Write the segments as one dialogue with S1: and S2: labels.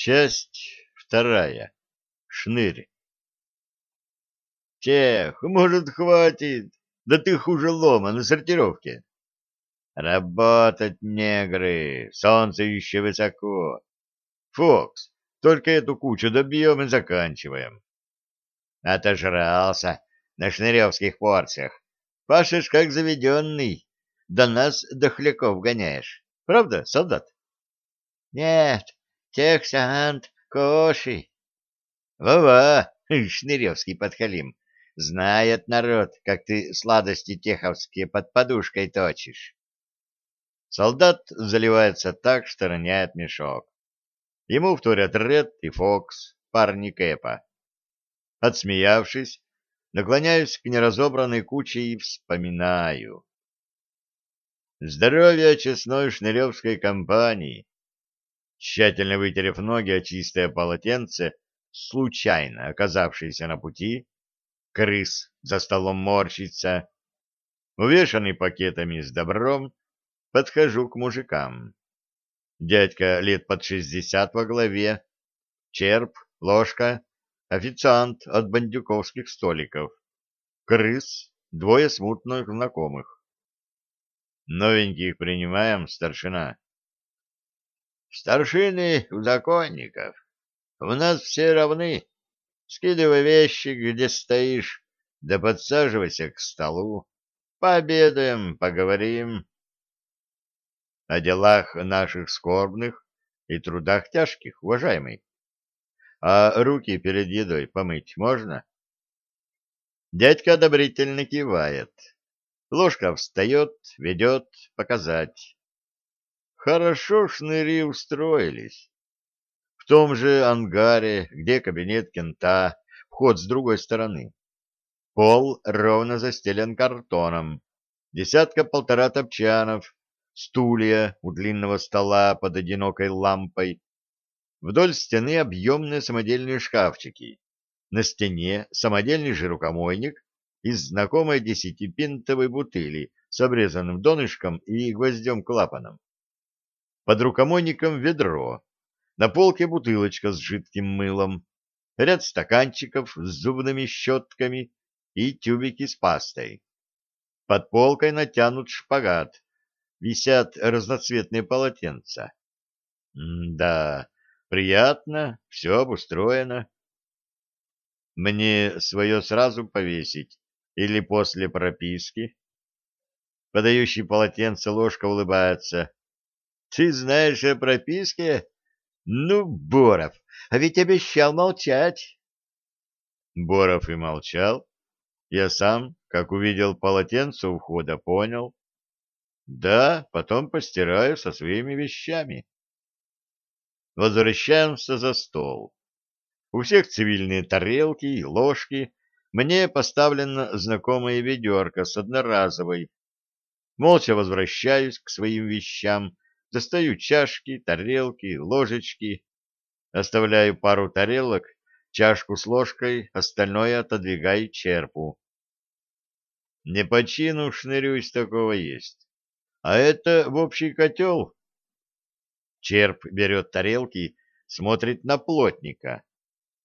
S1: Часть вторая. Шнырь. Тех, может, хватит? Да ты хуже лома на сортировке. Работать, негры, солнце еще высоко. Фокс, только эту кучу добьем и заканчиваем. Отожрался на шныревских порциях. Пашешь, как заведенный. До нас дохляков гоняешь. Правда, солдат? Нет, Тексант, Коши. Ва-ва, Шныревский подхалим. Знает народ, как ты сладости теховские под подушкой точишь. Солдат заливается так, что роняет мешок. Ему вторят Ред и Фокс, парни Кэпа. Отсмеявшись, наклоняюсь к неразобранной куче и вспоминаю. Здоровье честной шныревской компании Тщательно вытерев ноги о чистое полотенце, случайно оказавшийся на пути, крыс за столом морщится, увешанный пакетами с добром, подхожу к мужикам. Дядька лет под шестьдесят во главе, черп, ложка, официант от бандюковских столиков, крыс, двое смутных знакомых. Новеньких принимаем, старшина. Старшины у законников. В нас все равны. Скидывай вещи, где стоишь, да подсаживайся к столу. Пообедаем, поговорим. О делах наших скорбных и трудах тяжких, уважаемый. А руки перед едой помыть можно? Дядька одобрительно кивает. Ложка встает, ведет, показать. Хорошо шныри устроились. В том же ангаре, где кабинет кента, вход с другой стороны. Пол ровно застелен картоном. Десятка-полтора топчанов, стулья у длинного стола под одинокой лампой. Вдоль стены объемные самодельные шкафчики. На стене самодельный же рукомойник из знакомой десятипинтовой бутыли с обрезанным донышком и гвоздем-клапаном под рукомойником ведро, на полке бутылочка с жидким мылом, ряд стаканчиков с зубными щетками и тюбики с пастой. Под полкой натянут шпагат, висят разноцветные полотенца. Да, приятно, все обустроено. Мне свое сразу повесить или после прописки? Подающий полотенце ложка улыбается. Ты знаешь о прописке? Ну, Боров, а ведь обещал молчать. Боров и молчал. Я сам, как увидел полотенце у входа, понял. Да, потом постираю со своими вещами. Возвращаемся за стол. У всех цивильные тарелки и ложки. Мне поставлено знакомое ведерко с одноразовой. Молча возвращаюсь к своим вещам Достаю чашки, тарелки, ложечки. Оставляю пару тарелок, чашку с ложкой, остальное отодвигаю черпу. Не по чину шнырюсь, такого есть. А это в общий котел. Черп берет тарелки, смотрит на плотника.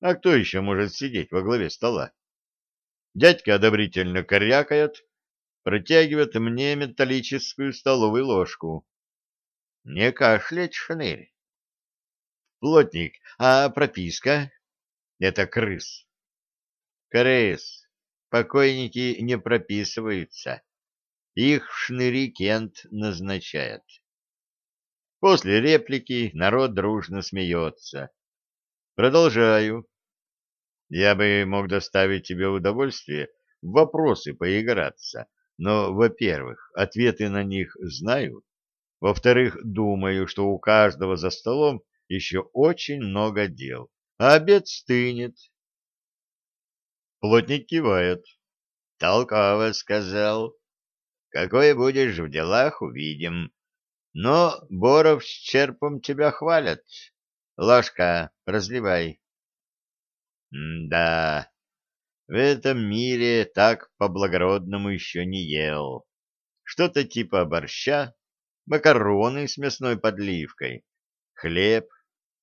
S1: А кто еще может сидеть во главе стола? Дядька одобрительно корякает, протягивает мне металлическую столовую ложку. — Не кашлять, шнырь. — Плотник, а прописка? — Это крыс. — Крыс. Покойники не прописываются. Их шныри Кент назначает. После реплики народ дружно смеется. Продолжаю. Я бы мог доставить тебе удовольствие в вопросы поиграться, но, во-первых, ответы на них знаю, во-вторых, думаю, что у каждого за столом еще очень много дел, а обед стынет. Плотник кивает. Толково сказал. Какой будешь в делах, увидим. Но Боров с черпом тебя хвалят. Ложка, разливай. Да, в этом мире так по-благородному еще не ел. Что-то типа борща, макароны с мясной подливкой, хлеб,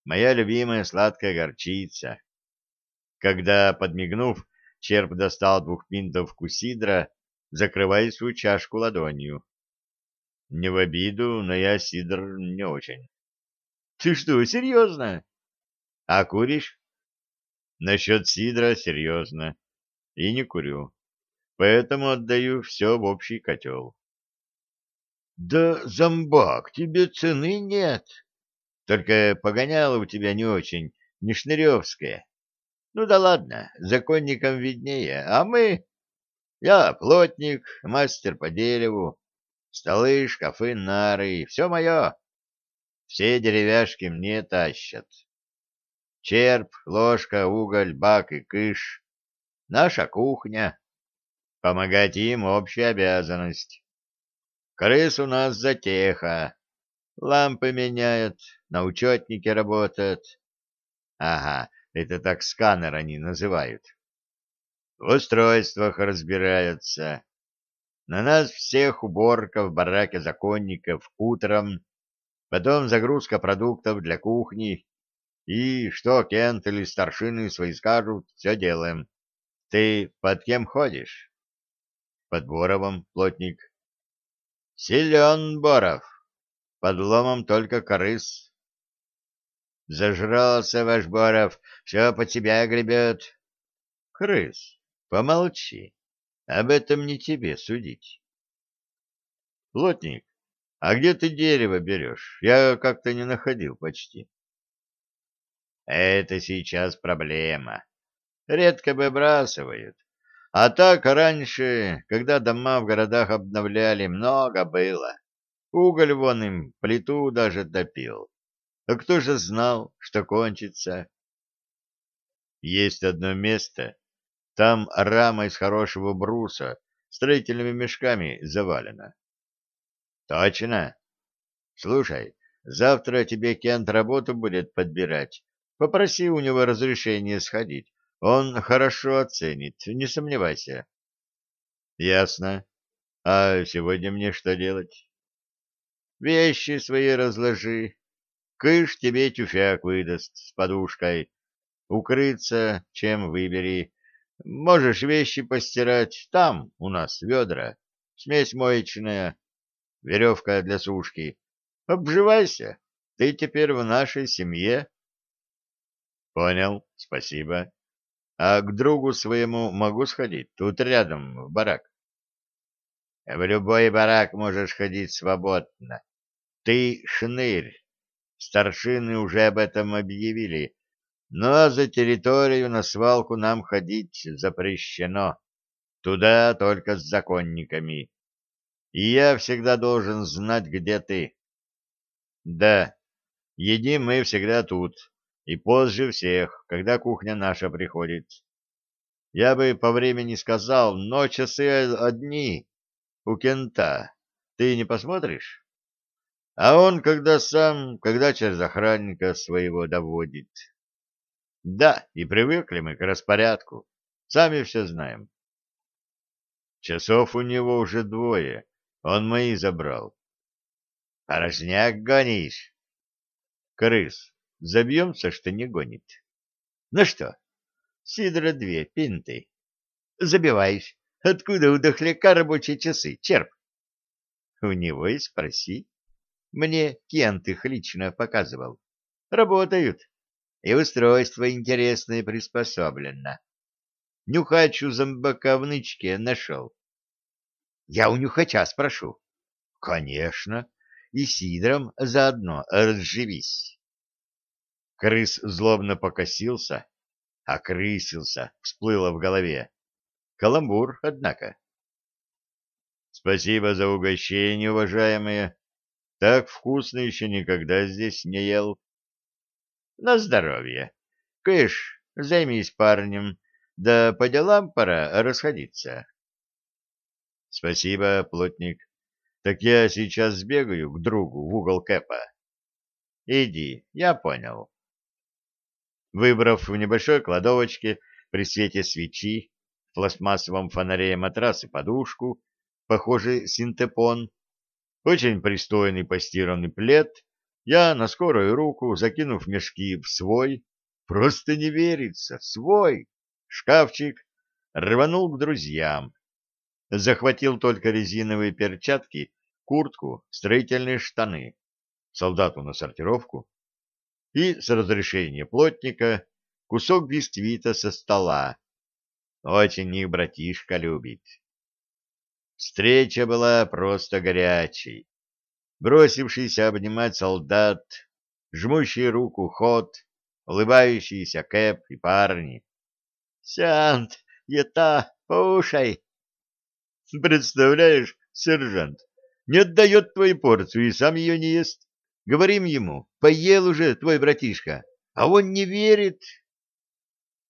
S1: моя любимая сладкая горчица. Когда, подмигнув, черп достал двух пинтов кусидра, закрывая свою чашку ладонью. Не в обиду, но я сидр не очень. — Ты что, серьезно? — А куришь? — Насчет сидра серьезно. И не курю. Поэтому отдаю все в общий котел. Да, зомбак, тебе цены нет. Только погоняло у тебя не очень, не шныревское. Ну да ладно, законникам виднее, а мы... Я плотник, мастер по дереву, столы, шкафы, нары, все мое. Все деревяшки мне тащат. Черп, ложка, уголь, бак и кыш. Наша кухня. Помогать им общая обязанность. Крыс у нас затеха. Лампы меняют, на учетнике работают. Ага, это так сканер они называют. В устройствах разбираются. На нас всех уборка в бараке законников утром, потом загрузка продуктов для кухни. И что Кент или старшины свои скажут, все делаем. Ты под кем ходишь? Под Боровым, плотник. Силен Боров, подломом только крыс. Зажрался ваш Боров, все по себя гребет. Крыс, помолчи, об этом не тебе судить. Плотник, а где ты дерево берешь? Я как-то не находил почти. Это сейчас проблема. Редко выбрасывают. А так раньше, когда дома в городах обновляли, много было. Уголь вон им плиту даже допил. А кто же знал, что кончится? Есть одно место. Там рама из хорошего бруса строительными мешками завалена. Точно. Слушай, завтра тебе Кент работу будет подбирать. Попроси у него разрешения сходить. Он хорошо оценит, не сомневайся. Ясно. А сегодня мне что делать? Вещи свои разложи. Кыш тебе тюфяк выдаст с подушкой. Укрыться чем выбери. Можешь вещи постирать. Там у нас ведра, смесь моечная, веревка для сушки. Обживайся. Ты теперь в нашей семье. Понял, спасибо. А к другу своему могу сходить, тут рядом, в барак. В любой барак можешь ходить свободно. Ты шнырь. Старшины уже об этом объявили. Но за территорию на свалку нам ходить запрещено. Туда только с законниками. И я всегда должен знать, где ты. Да, едим мы всегда тут, и позже всех, когда кухня наша приходит. Я бы по времени сказал, но часы одни у кента. Ты не посмотришь? А он когда сам, когда через охранника своего доводит. Да, и привыкли мы к распорядку. Сами все знаем. Часов у него уже двое. Он мои забрал. А Порожняк гонишь. Крыс, Забьемся, что не гонит. Ну что, сидра две пинты. Забиваюсь. Откуда у дохляка рабочие часы? Черп. У него и спроси. Мне Кент их лично показывал. Работают. И устройство интересное приспособлено. Нюхачу зомбака в нычке нашел. Я у нюхача спрошу. Конечно. И сидром заодно разживись. Крыс злобно покосился, а окрысился, всплыло в голове. Каламбур, однако. Спасибо за угощение, уважаемые. Так вкусно еще никогда здесь не ел. На здоровье. Кыш, займись парнем, да по делам пора расходиться. Спасибо, плотник. Так я сейчас сбегаю к другу в угол Кэпа. Иди, я понял. Выбрав в небольшой кладовочке при свете свечи в пластмассовом фонаре матрас и подушку, похожий синтепон, очень пристойный постиранный плед, я на скорую руку, закинув мешки в свой, просто не верится, свой, шкафчик, рванул к друзьям. Захватил только резиновые перчатки, куртку, строительные штаны. Солдату на сортировку, и, с разрешения плотника, кусок бисквита со стола. Очень их братишка любит. Встреча была просто горячей. Бросившийся обнимать солдат, жмущий руку ход, улыбающийся Кэп и парни. «Сянт, ета, поушай!» «Представляешь, сержант, не отдает твою порцию и сам ее не ест. Говорим ему, поел уже твой братишка, а он не верит.